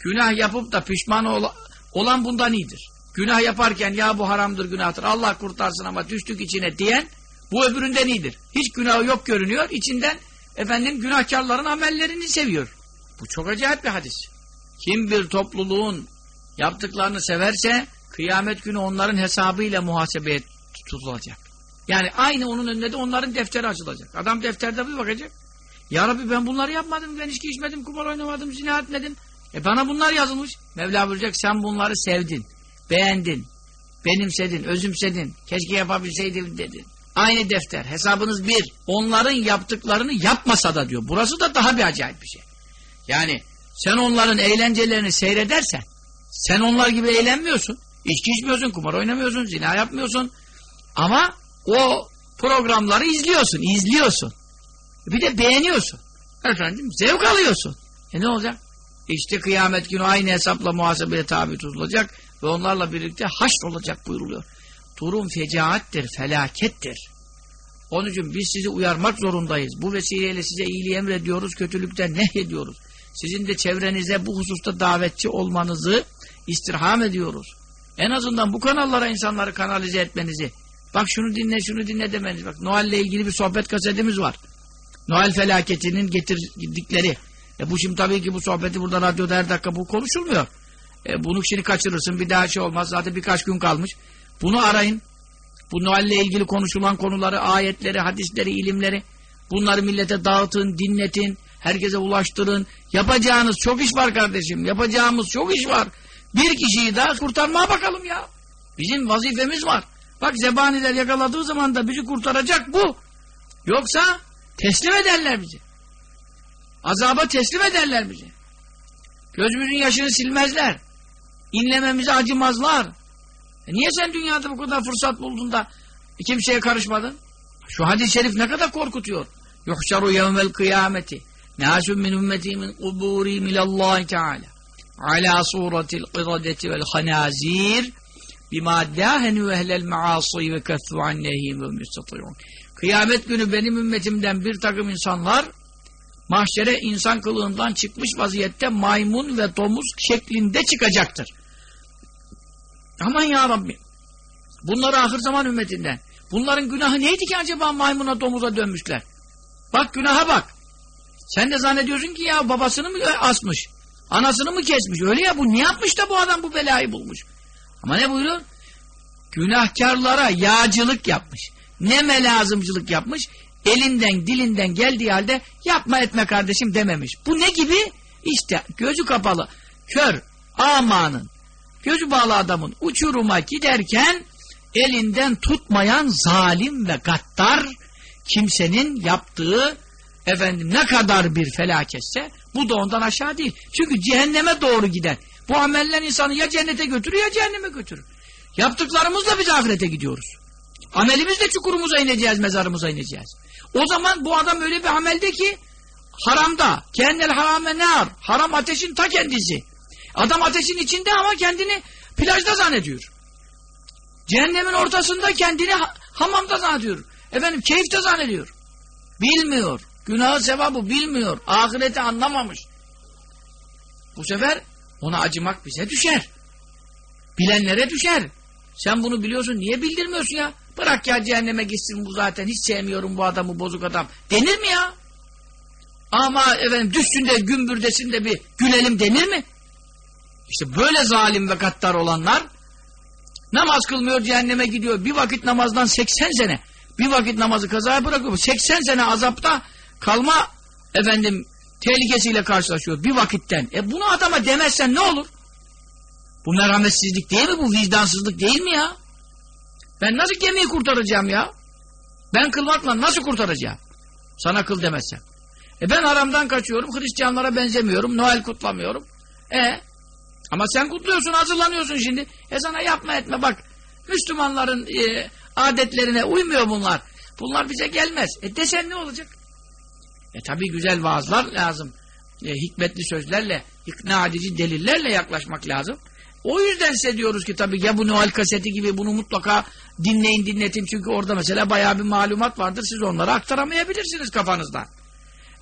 Günah yapıp da pişman ol olan bundan iyidir. Günah yaparken ya bu haramdır günahtır Allah kurtarsın ama düştük içine diyen bu öbüründen iyidir. Hiç günahı yok görünüyor içinden efendim günahkarların amellerini seviyor. Bu çok acayip bir hadis. Kim bir topluluğun yaptıklarını severse Kıyamet günü onların hesabıyla muhasebeye tutulacak. Yani aynı onun önünde de onların defteri açılacak. Adam defterde bir bakacak. Ya Rabbi ben bunları yapmadım, ben içki içmedim, kumar oynamadım, zina etmedim. E bana bunlar yazılmış. Mevla buyuracak sen bunları sevdin, beğendin, benimsedin, özümsedin, keşke yapabilseydim dedin. Aynı defter, hesabınız bir. Onların yaptıklarını yapmasa da diyor. Burası da daha bir acayip bir şey. Yani sen onların eğlencelerini seyredersen, sen onlar gibi eğlenmiyorsun. İçki içmiyorsun, kumar oynamıyorsun, zina yapmıyorsun. Ama o programları izliyorsun, izliyorsun. Bir de beğeniyorsun. Efendim, zevk alıyorsun. E ne olacak? İşte kıyamet günü aynı hesapla muhasebeye tabi tutulacak ve onlarla birlikte haşr olacak buyuruluyor. Durum fecaattir, felakettir. Onun için biz sizi uyarmak zorundayız. Bu vesileyle size iyiliği emrediyoruz, kötülükten nehyediyoruz. Sizin de çevrenize bu hususta davetçi olmanızı istirham ediyoruz. En azından bu kanallara insanları kanalize etmenizi. Bak şunu dinle şunu dinle demeniz. Bak Noel'le ilgili bir sohbet kasetimiz var. Noel felaketinin getirdikleri. E bu şimdi tabii ki bu sohbeti burada radyoda her dakika bu konuşulmuyor. E bunu şimdi kaçırırsın bir daha şey olmaz. Zaten birkaç gün kalmış. Bunu arayın. Bu Noel'le ilgili konuşulan konuları, ayetleri, hadisleri, ilimleri bunları millete dağıtın, dinletin, herkese ulaştırın. Yapacağınız çok iş var kardeşim. Yapacağımız çok iş var. Bir kişiyi daha kurtarmaya bakalım ya. Bizim vazifemiz var. Bak zebaniler yakaladığı zaman da bizi kurtaracak bu. Yoksa teslim ederler bizi. Azaba teslim ederler bizi. Gözümüzün yaşını silmezler. İnlememize acımazlar. E niye sen dünyada bu kadar fırsat buldun da kimseye karışmadın? Şu hadis-i şerif ne kadar korkutuyor. Yuhşaru yevmel kıyameti. Nâsum min ümmeti min kuburi minallahi teâlâ. Ala suretil qiradeti vel hanazir bima dâhenü ehlel maasi ve kethu annehim ve müstatî'un. Kıyamet günü benim ümmetimden bir takım insanlar mahşere insan kılığından çıkmış vaziyette maymun ve domuz şeklinde çıkacaktır. Aman ya Rabbi. Bunlar ahir zaman ümmetinden. Bunların günahı neydi ki acaba maymuna domuza dönmüşler? Bak günaha bak. Sen de zannediyorsun ki ya babasını mı asmış? Anasını mı kesmiş? Öyle ya bu ne yapmış da bu adam bu belayı bulmuş? Ama ne buyuruyor? Günahkarlara yağcılık yapmış. Ne melazımcılık yapmış? Elinden dilinden geldiği halde yapma etme kardeşim dememiş. Bu ne gibi? İşte gözü kapalı, kör, amanın, gözü bağlı adamın uçuruma giderken elinden tutmayan zalim ve gaddar kimsenin yaptığı efendim ne kadar bir felaketse bu da ondan aşağı değil. Çünkü cehenneme doğru gider. Bu ameller insanı ya cennete götürür ya cehenneme götürür. Yaptıklarımızla biz ahirete gidiyoruz. Amelimizle çukurumuza ineceğiz, mezarımıza ineceğiz. O zaman bu adam öyle bir amelde ki haramda. Kendel harame nar. Haram ateşin ta kendisi. Adam ateşin içinde ama kendini plajda zannediyor. Cehennemin ortasında kendini ha hamamda zannediyor. Efendim keyifte zannediyor. Bilmiyor. Günahı sevabı bilmiyor. Ahireti anlamamış. Bu sefer ona acımak bize düşer. Bilenlere düşer. Sen bunu biliyorsun niye bildirmiyorsun ya? Bırak ya cehenneme gitsin bu zaten hiç sevmiyorum bu adamı bozuk adam. Denir mi ya? Ama efendim düşsün de gümbürdesin de bir gülelim denir mi? İşte böyle zalim ve gaddar olanlar namaz kılmıyor cehenneme gidiyor. Bir vakit namazdan 80 sene bir vakit namazı kazaya bırakıyor. 80 sene azapta kalma efendim tehlikesiyle karşılaşıyor bir vakitten. E bunu adama demezsen ne olur? Bu merhametsizlik değil mi? Bu vicdansızlık değil mi ya? Ben nasıl gemiyi kurtaracağım ya? Ben kılmakla nasıl kurtaracağım? Sana kıl demezsem. E ben aramdan kaçıyorum. Hristiyanlara benzemiyorum. Noel kutlamıyorum. E ama sen kutluyorsun, hazırlanıyorsun şimdi. E sana yapma etme bak. Müslümanların e, adetlerine uymuyor bunlar. Bunlar bize gelmez. E desen ne olacak? E tabi güzel vaazlar lazım. E, hikmetli sözlerle, ikna edici delillerle yaklaşmak lazım. O yüzden size diyoruz ki tabii ya bu Noel kaseti gibi bunu mutlaka dinleyin dinletin çünkü orada mesela bayağı bir malumat vardır siz onları aktaramayabilirsiniz kafanızdan.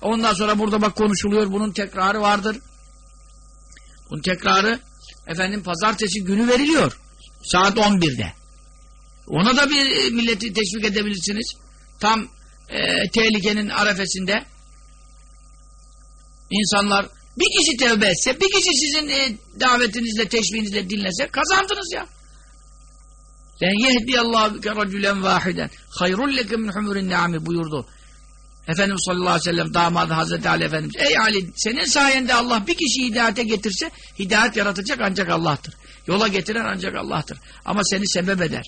Ondan sonra burada bak konuşuluyor bunun tekrarı vardır. Bunun tekrarı efendim pazartesi günü veriliyor. Saat 11'de. Ona da bir e, milleti teşvik edebilirsiniz. Tam e, tehlikenin arefesinde insanlar bir kişi tevbe etse, bir kişi sizin e, davetinizle, teşviğinizle dinlese kazandınız ya. Len yehdiyallahu bike racülen vahiden hayrun leke min humurin ni'ami buyurdu. Efendimiz sallallahu aleyhi ve sellem damadı Hazreti Ali Efendimiz ey Ali senin sayende Allah bir kişi hidayete getirse hidayet yaratacak ancak Allah'tır. Yola getiren ancak Allah'tır. Ama seni sebep eder.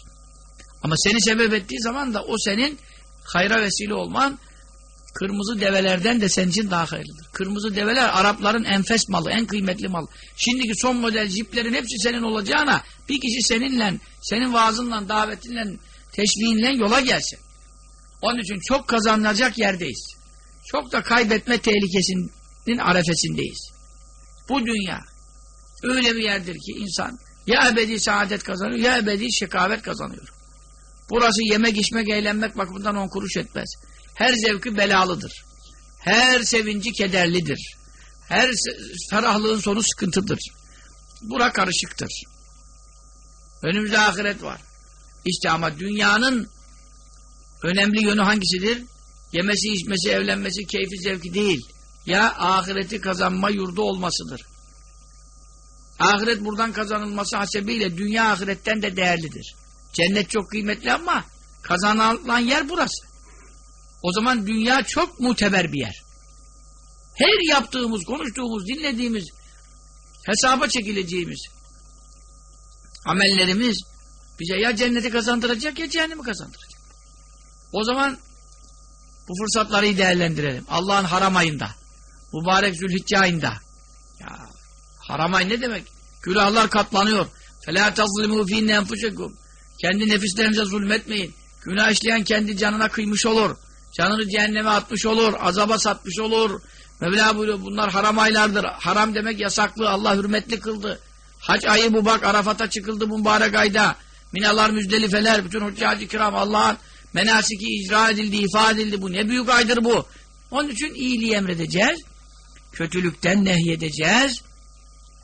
Ama seni sebep ettiği zaman da o senin hayra vesile olman Kırmızı develerden de senin için daha hayırlıdır. Kırmızı develer Arapların enfes malı, en kıymetli malı. Şimdiki son model jiplerin hepsi senin olacağına bir kişi seninle, senin vaazınla, davetinle, teşviğinle yola gelsin. Onun için çok kazanılacak yerdeyiz. Çok da kaybetme tehlikesinin arefesindeyiz. Bu dünya öyle bir yerdir ki insan ya ebedi saadet kazanıyor ya ebedi şekavet kazanıyor. Burası yemek, içmek, eğlenmek bakımından on kuruş etmez. Her zevki belalıdır. Her sevinci kederlidir. Her ferahlığın sonu sıkıntıdır. Bura karışıktır. Önümüzde ahiret var. İşte ama dünyanın önemli yönü hangisidir? Yemesi, içmesi, evlenmesi, keyfi, zevki değil. Ya ahireti kazanma yurdu olmasıdır. Ahiret buradan kazanılması hasebiyle dünya ahiretten de değerlidir. Cennet çok kıymetli ama kazanılan yer burası. O zaman dünya çok muteber bir yer. Her yaptığımız, konuştuğumuz, dinlediğimiz, hesaba çekileceğimiz amellerimiz bize ya cenneti kazandıracak ya cehennemi kazandıracak. O zaman bu fırsatları iyi değerlendirelim. Allah'ın haram ayında, mübarek zülhicce ayında. Ya, haram ay ne demek? Günahlar katlanıyor. فَلَا تَظْلِمُوا ف۪ينَّ اَنْفُسَكُمْ Kendi nefislerinize zulmetmeyin. Günah işleyen kendi canına kıymış olur. Canını cehenneme atmış olur. Azaba satmış olur. Mevla buyuruyor bunlar haram aylardır. Haram demek yasaklı. Allah hürmetli kıldı. Hac ayı bu bak Arafat'a çıkıldı bu mübarek ayda. Minalar müzdelifeler. Bütün hüccacı kiram Allah'ın menasiki icra edildi, ifade edildi. Bu ne büyük aydır bu. Onun için iyiliği emredeceğiz. Kötülükten nehyedeceğiz.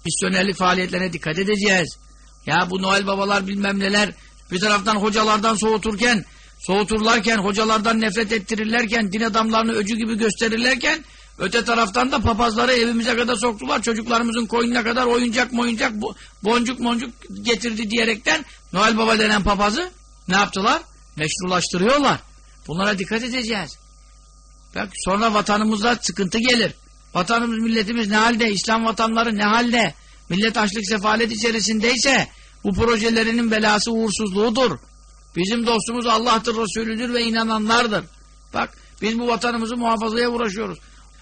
Misyonerlik faaliyetlerine dikkat edeceğiz. Ya bu Noel babalar bilmem neler bir taraftan hocalardan soğuturken soğuturlarken, hocalardan nefret ettirirlerken, din adamlarını öcü gibi gösterirlerken öte taraftan da papazları evimize kadar soktular. Çocuklarımızın koyununa kadar oyuncak moyuncak boncuk moncuk getirdi diyerekten Noel Baba denen papazı ne yaptılar? Meşrulaştırıyorlar. Bunlara dikkat edeceğiz. Bak sonra vatanımızda sıkıntı gelir. Vatanımız, milletimiz ne halde? İslam vatanları ne halde? Millet açlık sefalet içerisindeyse bu projelerinin belası uğursuzluğudur. Bizim dostumuz Allah'tır, Resulüdür ve inananlardır. Bak biz bu vatanımızı muhafazaya uğraşıyoruz.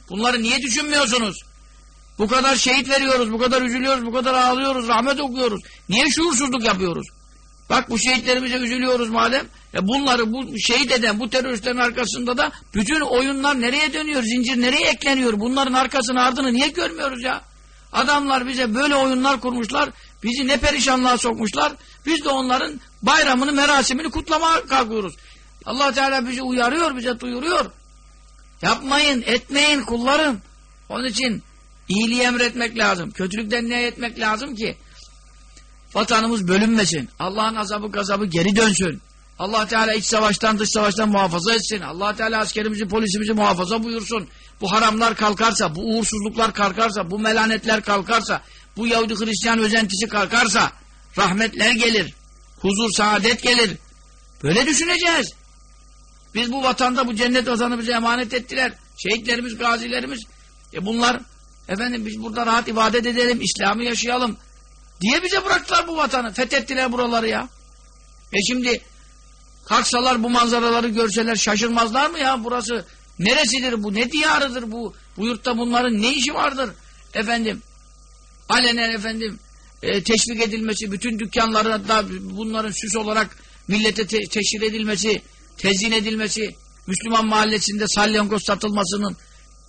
Bunları niye düşünmüyorsunuz? Bu kadar şehit veriyoruz, bu kadar üzülüyoruz, bu kadar ağlıyoruz, rahmet okuyoruz. Niye şuursuzluk yapıyoruz? Bak bu şehitlerimize üzülüyoruz madem. E bunları bu şehit eden bu teröristlerin arkasında da bütün oyunlar nereye dönüyor? Zincir nereye ekleniyor? Bunların arkasını ardını niye görmüyoruz ya? Adamlar bize böyle oyunlar kurmuşlar. Bizi ne perişanlığa sokmuşlar. Biz de onların bayramını, merasimini kutlamaya kalkıyoruz. allah Teala bizi uyarıyor, bize duyuruyor. Yapmayın, etmeyin kullarım. Onun için iyiliği emretmek lazım. Kötülükten ne etmek lazım ki? Vatanımız bölünmesin. Allah'ın azabı gazabı geri dönsün. allah Teala iç savaştan dış savaştan muhafaza etsin. allah Teala askerimizi polisimizi muhafaza buyursun. Bu haramlar kalkarsa, bu uğursuzluklar kalkarsa, bu melanetler kalkarsa, bu Yahudi Hristiyan özentisi kalkarsa rahmetler gelir. Huzur, saadet gelir. Böyle düşüneceğiz. Biz bu vatanda, bu cennet vatanı bize emanet ettiler. Şehitlerimiz, gazilerimiz. E bunlar, efendim biz burada rahat ibadet edelim, İslam'ı yaşayalım diye bize bıraktılar bu vatanı. Fethettiler buraları ya. E şimdi kalksalar bu manzaraları görseler şaşırmazlar mı ya? Burası neresidir bu? Ne diyarıdır bu? Bu yurtta bunların ne işi vardır? Efendim alenen efendim e, teşvik edilmesi, bütün dükkanlarda bunların süs olarak millete te teşhir edilmesi, tezyin edilmesi, Müslüman mahallesinde salyangoz satılmasının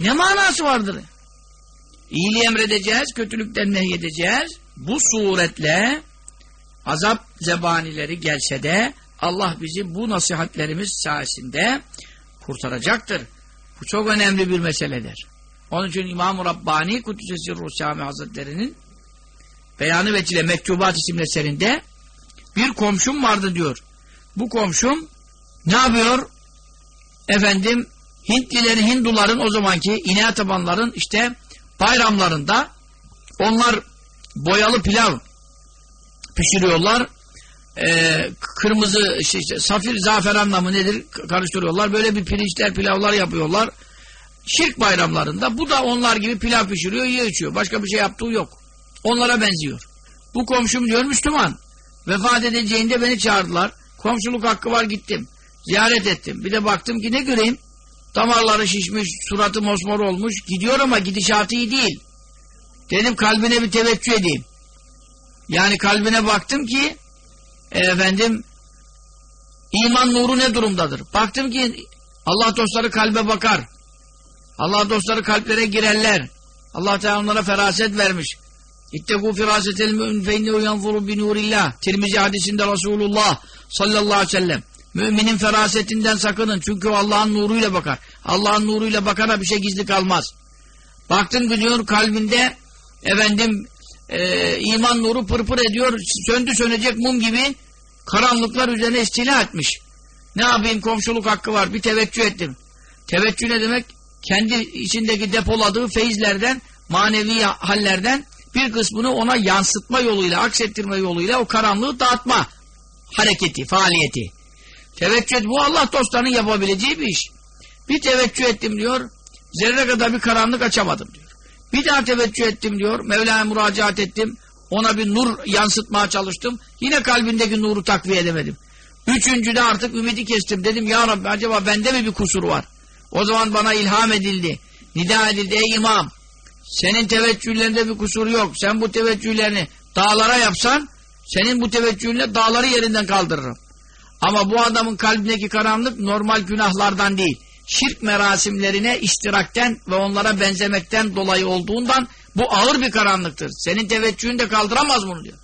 ne manası vardır? İyiliği emredeceğiz, kötülükten nehyedeceğiz. Bu suretle azap zebanileri gelse de Allah bizi bu nasihatlerimiz sayesinde kurtaracaktır. Bu çok önemli bir meseledir. Onun için İmam-ı Rabbani Kudüs'e Ruhsami Hazretleri'nin Beyanı Vecile Mektubat isimli eserinde bir komşum vardı diyor. Bu komşum ne yapıyor? Efendim Hintlilerin, Hinduların o zamanki ineğe tabanların işte bayramlarında onlar boyalı pilav pişiriyorlar. Ee, kırmızı işte, işte, safir zaferanla mı nedir karıştırıyorlar. Böyle bir pirinçler pilavlar yapıyorlar. Şirk bayramlarında bu da onlar gibi pilav pişiriyor, yiyor içiyor. Başka bir şey yaptığı yok. Onlara benziyor. Bu komşum diyor Müslüman. Vefat edeceğinde beni çağırdılar. Komşuluk hakkı var gittim. Ziyaret ettim. Bir de baktım ki ne göreyim? Damarları şişmiş, suratı mosmor olmuş. Gidiyor ama gidişatı iyi değil. Dedim kalbine bir teveccüh edeyim. Yani kalbine baktım ki e, efendim iman nuru ne durumdadır? Baktım ki Allah dostları kalbe bakar. Allah dostları kalplere girerler. Allah Teala onlara feraset vermiş. İttegû firâsetel mü'min fe innehu yanzuru bi nurillah. Tirmizi hadisinde Resulullah sallallahu aleyhi ve sellem. Müminin ferasetinden sakının. Çünkü Allah'ın nuruyla bakar. Allah'ın nuruyla bakana bir şey gizli kalmaz. Baktın gidiyor kalbinde efendim e, iman nuru pırpır ediyor. Söndü sönecek mum gibi karanlıklar üzerine istila etmiş. Ne yapayım komşuluk hakkı var. Bir teveccüh ettim. Teveccüh ne demek? Kendi içindeki depoladığı feyizlerden, manevi hallerden bir kısmını ona yansıtma yoluyla, aksettirme yoluyla o karanlığı dağıtma. hareketi, faaliyeti. Teveccüh et, bu Allah dostlarının yapabileceği bir iş. Bir teveccüh ettim diyor, zerre kadar bir karanlık açamadım diyor. Bir daha teveccüh ettim diyor, Mevla'ya müracaat ettim, ona bir nur yansıtmaya çalıştım, yine kalbindeki nuru takviye edemedim. Üçüncüde artık ümidi kestim, dedim ya Rabbi acaba bende mi bir kusur var? O zaman bana ilham edildi, nida edildi, ey imam, senin teveccühlerinde bir kusur yok, sen bu teveccühlerini dağlara yapsan, senin bu teveccühünle dağları yerinden kaldırırım. Ama bu adamın kalbindeki karanlık normal günahlardan değil. Şirk merasimlerine iştirakten ve onlara benzemekten dolayı olduğundan bu ağır bir karanlıktır. Senin teveccühün de kaldıramaz bunu diyor.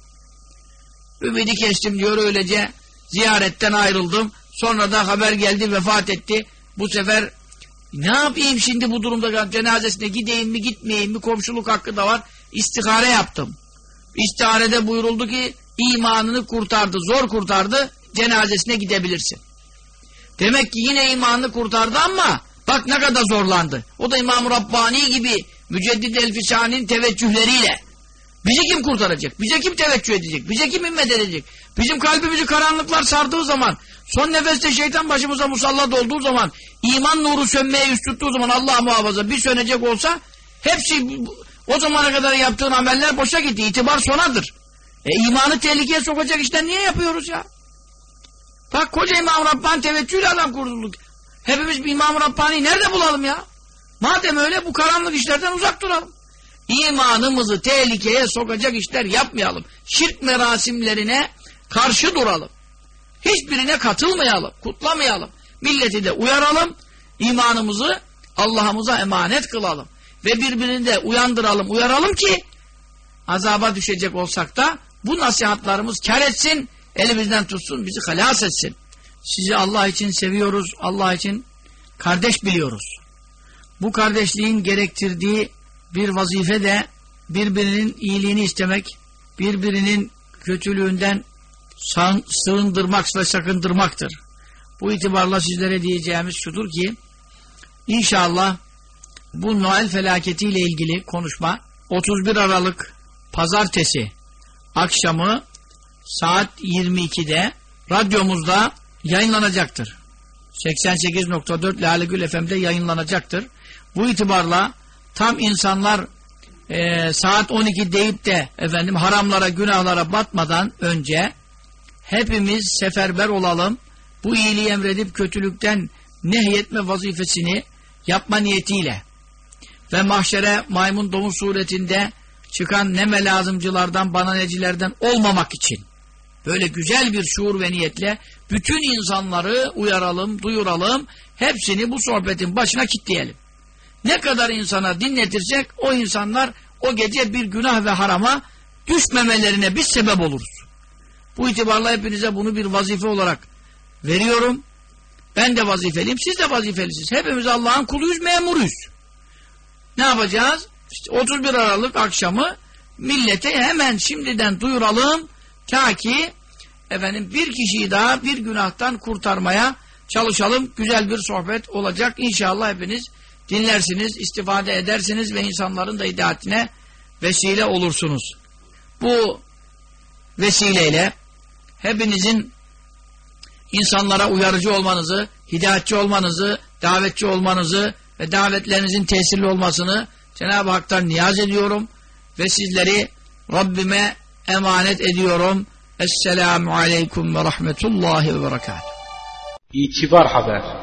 Ümidi kestim diyor öylece ziyaretten ayrıldım. Sonra da haber geldi vefat etti. Bu sefer ne yapayım şimdi bu durumda cenazesine gideyim mi gitmeyeyim mi komşuluk hakkı da var. İstihare yaptım. İstiharede buyuruldu ki imanını kurtardı, zor kurtardı, cenazesine gidebilirsin. Demek ki yine imanını kurtardı ama bak ne kadar zorlandı. O da İmam Rabbani gibi Müceddid Elfisani'nin teveccühleriyle. Bizi kim kurtaracak? Bize kim teveccüh edecek? Bize kim himmet edecek? Bizim kalbimizi karanlıklar sardığı zaman, son nefeste şeytan başımıza musallat olduğu zaman, iman nuru sönmeye yüz tuttuğu zaman Allah muhafaza bir sönecek olsa, hepsi o zamana kadar yaptığın ameller boşa gitti. İtibar sonadır. E imanı tehlikeye sokacak işler niye yapıyoruz ya? Bak koca İmam Rabbani teveccühle adam kurtulduk. Hepimiz bir İmam Rabbani nerede bulalım ya? Madem öyle bu karanlık işlerden uzak duralım. İmanımızı tehlikeye sokacak işler yapmayalım. Şirk merasimlerine karşı duralım. Hiçbirine katılmayalım, kutlamayalım. Milleti de uyaralım, imanımızı Allah'ımıza emanet kılalım. Ve birbirini de uyandıralım, uyaralım ki azaba düşecek olsak da bu nasihatlarımız kar etsin, elimizden tutsun, bizi halas etsin. Sizi Allah için seviyoruz, Allah için kardeş biliyoruz. Bu kardeşliğin gerektirdiği bir vazife de birbirinin iyiliğini istemek, birbirinin kötülüğünden sığındırmak ve sakındırmaktır. Bu itibarla sizlere diyeceğimiz şudur ki, inşallah bu Noel felaketiyle ilgili konuşma 31 Aralık Pazartesi akşamı saat 22'de radyomuzda yayınlanacaktır. 88.4 Lale Gül FM'de yayınlanacaktır. Bu itibarla tam insanlar e, saat 12 deyip de efendim haramlara günahlara batmadan önce hepimiz seferber olalım. Bu iyiliği emredip kötülükten nehyetme vazifesini yapma niyetiyle ve mahşere maymun domuz suretinde çıkan neme lazımcılardan, bananecilerden olmamak için böyle güzel bir şuur ve niyetle bütün insanları uyaralım, duyuralım, hepsini bu sohbetin başına kitleyelim. Ne kadar insana dinletirsek o insanlar o gece bir günah ve harama düşmemelerine biz sebep oluruz. Bu itibarla hepinize bunu bir vazife olarak veriyorum. Ben de vazifeliyim, siz de vazifelisiniz. Hepimiz Allah'ın kuluyuz, memuruyuz. Ne yapacağız? İşte 31 Aralık akşamı millete hemen şimdiden duyuralım ta ki efendim bir kişiyi daha bir günahtan kurtarmaya çalışalım. Güzel bir sohbet olacak. İnşallah hepiniz dinlersiniz, istifade edersiniz ve insanların da hidayetine vesile olursunuz. Bu vesileyle hepinizin insanlara uyarıcı olmanızı, hidayetçi olmanızı, davetçi olmanızı ve davetlerinizin tesirli olmasını Cenab-ı Hak'tan niyaz ediyorum ve sizleri Rabbime emanet ediyorum. Esselamu Aleyküm ve Rahmetullahi ve Berekatuhu. İtibar Haber